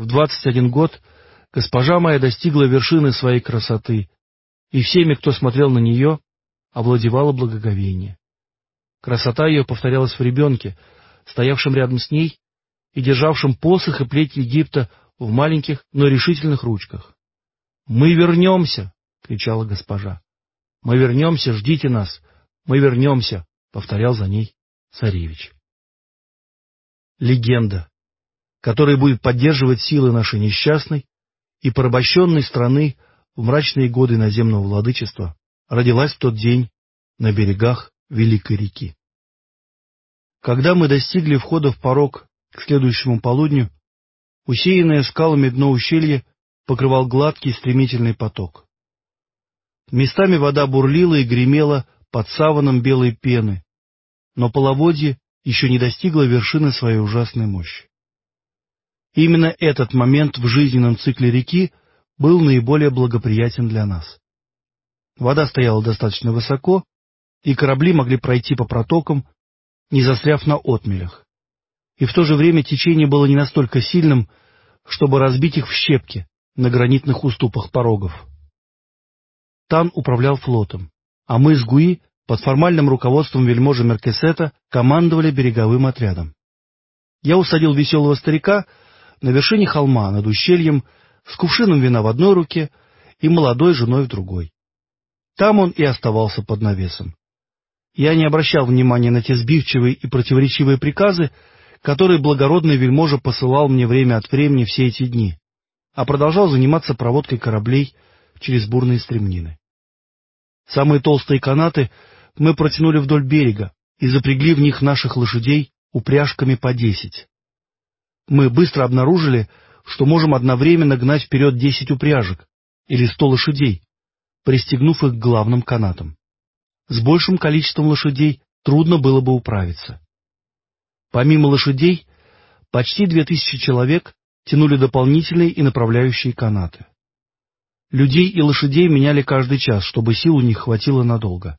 В двадцать один год госпожа моя достигла вершины своей красоты, и всеми, кто смотрел на нее, овладевало благоговение. Красота ее повторялась в ребенке, стоявшем рядом с ней и державшем посох и плеть Египта в маленьких, но решительных ручках. «Мы вернемся!» — кричала госпожа. «Мы вернемся, ждите нас! Мы вернемся!» — повторял за ней царевич. Легенда, которая будет поддерживать силы нашей несчастной и порабощенной страны в мрачные годы наземного владычества, родилась в тот день на берегах Великой реки. Когда мы достигли входа в порог к следующему полудню, усеянное скалами дно ущелья покрывал гладкий стремительный поток. Местами вода бурлила и гремела под саваном белой пены, но половодье еще не достигло вершины своей ужасной мощи. Именно этот момент в жизненном цикле реки был наиболее благоприятен для нас. Вода стояла достаточно высоко, и корабли могли пройти по протокам, не застряв на отмелях. И в то же время течение было не настолько сильным, чтобы разбить их в щепки на гранитных уступах порогов. Тан управлял флотом, а мы с Гуи под формальным руководством вельможи Меркесета командовали береговым отрядом. Я усадил веселого старика на вершине холма над ущельем с кувшином вина в одной руке и молодой женой в другой. Там он и оставался под навесом. Я не обращал внимания на те сбивчивые и противоречивые приказы, которые благородный вельможа посылал мне время от времени все эти дни, а продолжал заниматься проводкой кораблей через бурные стремнины. Самые толстые канаты мы протянули вдоль берега и запрягли в них наших лошадей упряжками по десять. Мы быстро обнаружили, что можем одновременно гнать вперед десять упряжек или сто лошадей, пристегнув их к главным канатам. С большим количеством лошадей трудно было бы управиться. Помимо лошадей, почти две тысячи человек тянули дополнительные и направляющие канаты. Людей и лошадей меняли каждый час, чтобы сил у них хватило надолго.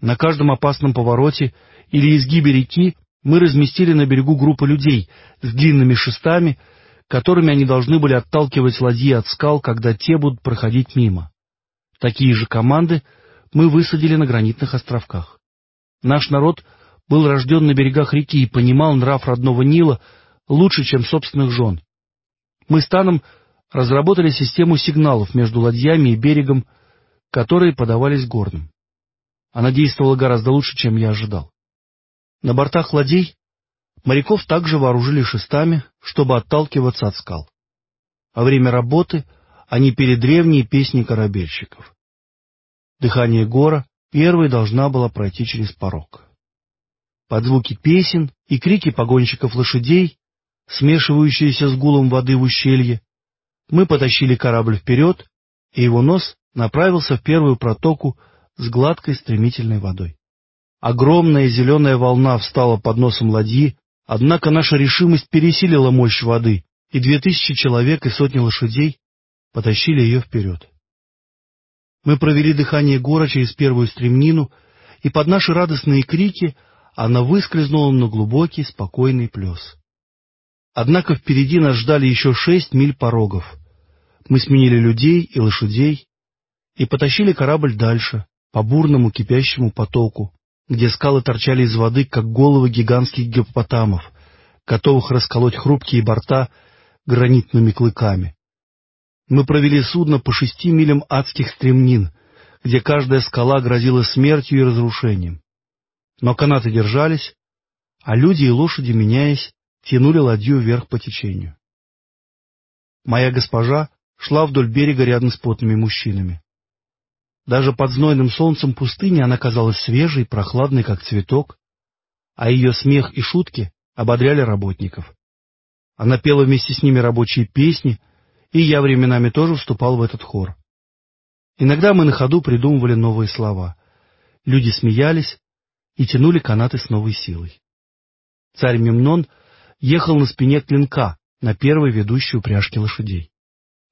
На каждом опасном повороте или изгибе реки мы разместили на берегу группы людей с длинными шестами, которыми они должны были отталкивать ладьи от скал, когда те будут проходить мимо. Такие же команды мы высадили на гранитных островках. Наш народ был рожден на берегах реки и понимал нрав родного Нила лучше, чем собственных жен. Мы с Таном разработали систему сигналов между ладьями и берегом, которые подавались горным. Она действовала гораздо лучше, чем я ожидал. На бортах ладей моряков также вооружили шестами, чтобы отталкиваться от скал. Во время работы они пели древние песни корабельщиков. Дыхание гора первой должна была пройти через порог. Под звуки песен и крики погонщиков лошадей, смешивающиеся с гулом воды в ущелье, мы потащили корабль вперед, и его нос направился в первую протоку с гладкой стремительной водой. Огромная зеленая волна встала под носом ладьи, однако наша решимость пересилила мощь воды, и две тысячи человек и сотни лошадей потащили ее вперед. Мы провели дыхание гора через первую стремнину, и под наши радостные крики она выскользнула на глубокий, спокойный плес. Однако впереди нас ждали еще шесть миль порогов. Мы сменили людей и лошадей и потащили корабль дальше, по бурному кипящему потоку, где скалы торчали из воды, как головы гигантских гипопотамов, готовых расколоть хрупкие борта гранитными клыками. Мы провели судно по шести милям адских стремнин, где каждая скала грозила смертью и разрушением. Но канаты держались, а люди и лошади, меняясь, тянули ладью вверх по течению. Моя госпожа шла вдоль берега рядом с потными мужчинами. Даже под знойным солнцем пустыни она казалась свежей, прохладной, как цветок, а ее смех и шутки ободряли работников. Она пела вместе с ними рабочие песни, и я временами тоже вступал в этот хор. Иногда мы на ходу придумывали новые слова. Люди смеялись и тянули канаты с новой силой. Царь Мемнон ехал на спине клинка на первой ведущей упряжке лошадей.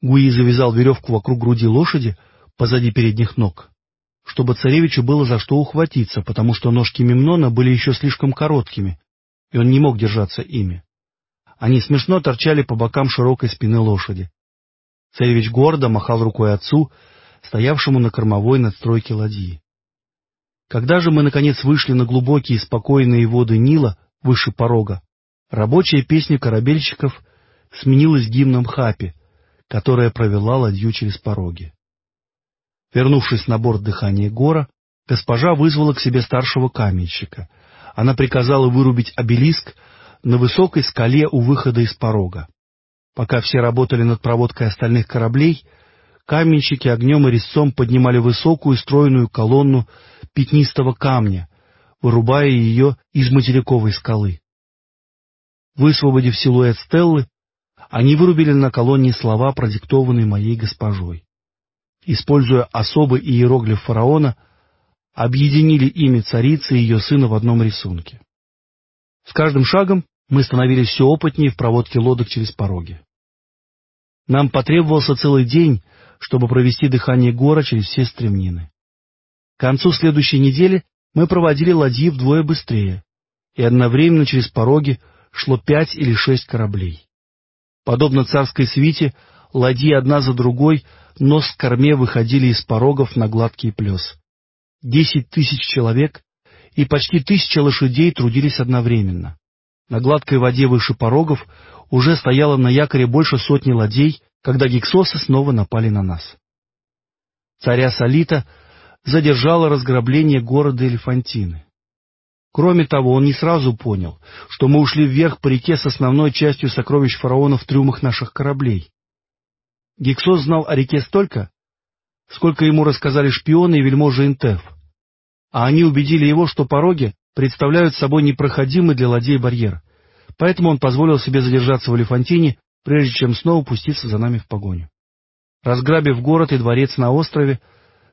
Гуи завязал веревку вокруг груди лошади, позади передних ног, чтобы царевичу было за что ухватиться, потому что ножки Мемнона были еще слишком короткими, и он не мог держаться ими. Они смешно торчали по бокам широкой спины лошади. Царевич гордо махал рукой отцу, стоявшему на кормовой надстройке ладьи. Когда же мы, наконец, вышли на глубокие спокойные воды Нила, выше порога, рабочая песня корабельщиков сменилась гимном Хапи, которая провела ладью через пороги. Вернувшись на борт дыхания гора, госпожа вызвала к себе старшего каменщика. Она приказала вырубить обелиск на высокой скале у выхода из порога. Пока все работали над проводкой остальных кораблей, каменщики огнем и резцом поднимали высокую стройную колонну пятнистого камня, вырубая ее из материковой скалы. Высвободив силуэт Стеллы, они вырубили на колонне слова, продиктованные моей госпожой. Используя особый иероглиф фараона, объединили имя царицы и ее сына в одном рисунке. С каждым шагом мы становились все опытнее в проводке лодок через пороги. Нам потребовался целый день, чтобы провести дыхание гора через все стремнины. К концу следующей недели мы проводили ладьи вдвое быстрее, и одновременно через пороги шло пять или шесть кораблей. Подобно царской свите, ладьи одна за другой нос к корме выходили из порогов на гладкий плес. Десять тысяч человек и почти тысяча лошадей трудились одновременно. На гладкой воде выше порогов уже стояло на якоре больше сотни ладей, когда гиксосы снова напали на нас. Царя Салита задержало разграбление города Элефантины. Кроме того, он не сразу понял, что мы ушли вверх по реке с основной частью сокровищ фараона в трюмах наших кораблей. Гиксос знал о реке столько, сколько ему рассказали шпионы и вельможи Интеф, а они убедили его, что пороги представляют собой непроходимый для ладей барьер, поэтому он позволил себе задержаться в Элефантине, прежде чем снова пуститься за нами в погоню. Разграбив город и дворец на острове,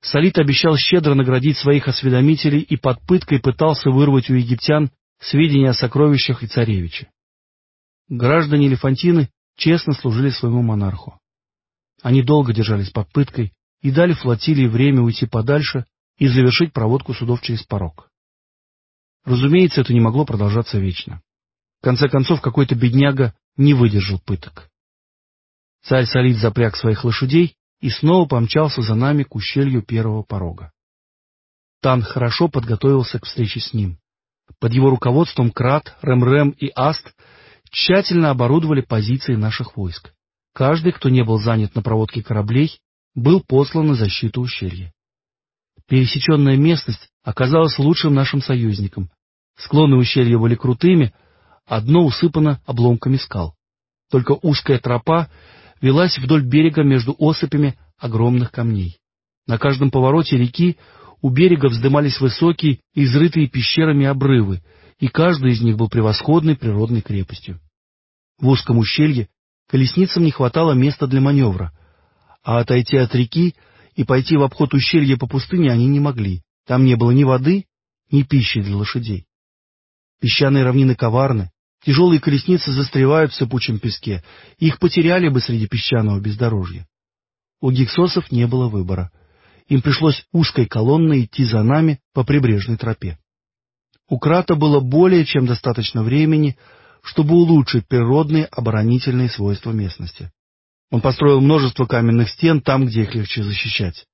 Салит обещал щедро наградить своих осведомителей и под пыткой пытался вырвать у египтян сведения о сокровищах и царевиче. Граждане Элефантины честно служили своему монарху. Они долго держались под пыткой и дали флотилии время уйти подальше и завершить проводку судов через порог. Разумеется, это не могло продолжаться вечно. В конце концов, какой-то бедняга не выдержал пыток. Царь Салит запряг своих лошадей и снова помчался за нами к ущелью первого порога. Тан хорошо подготовился к встрече с ним. Под его руководством Крат, Ремрем и Аст тщательно оборудовали позиции наших войск. Каждый, кто не был занят на проводке кораблей, был послан на защиту ущелья. Пересеченная местность оказалась лучшим нашим союзником. Склоны ущелья были крутыми, одно усыпано обломками скал. Только узкая тропа велась вдоль берега между осыпями огромных камней. На каждом повороте реки у берега вздымались высокие, изрытые пещерами обрывы, и каждый из них был превосходной природной крепостью. В узком ущелье колесницам не хватало места для маневра, а отойти от реки и пойти в обход ущелья по пустыне они не могли. Там не было ни воды, ни пищи для лошадей. Песчаные равнины коварны, тяжелые колесницы застревают в сыпучем песке, их потеряли бы среди песчаного бездорожья. У гиксосов не было выбора. Им пришлось узкой колонной идти за нами по прибрежной тропе. У Крата было более чем достаточно времени, чтобы улучшить природные оборонительные свойства местности. Он построил множество каменных стен там, где их легче защищать.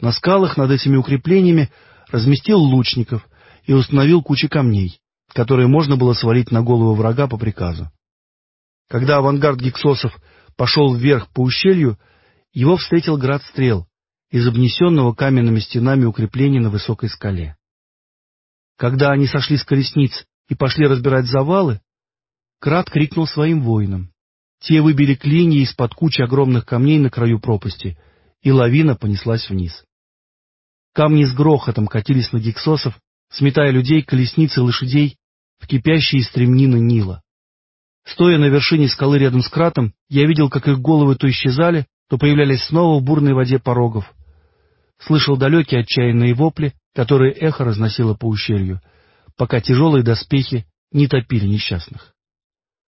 На скалах над этими укреплениями разместил лучников и установил кучи камней, которые можно было свалить на голову врага по приказу. Когда авангард гиксосов пошел вверх по ущелью, его встретил град стрел из обнесенного каменными стенами укрепления на высокой скале. Когда они сошли с колесниц и пошли разбирать завалы, Крат крикнул своим воинам. Те выбили клинья из-под кучи огромных камней на краю пропасти, и лавина понеслась вниз. Камни с грохотом катились на гексосов, сметая людей, колесницы лошадей в кипящие стремнины Нила. Стоя на вершине скалы рядом с кратом, я видел, как их головы то исчезали, то появлялись снова в бурной воде порогов. Слышал далекие отчаянные вопли, которые эхо разносило по ущелью, пока тяжелые доспехи не топили несчастных.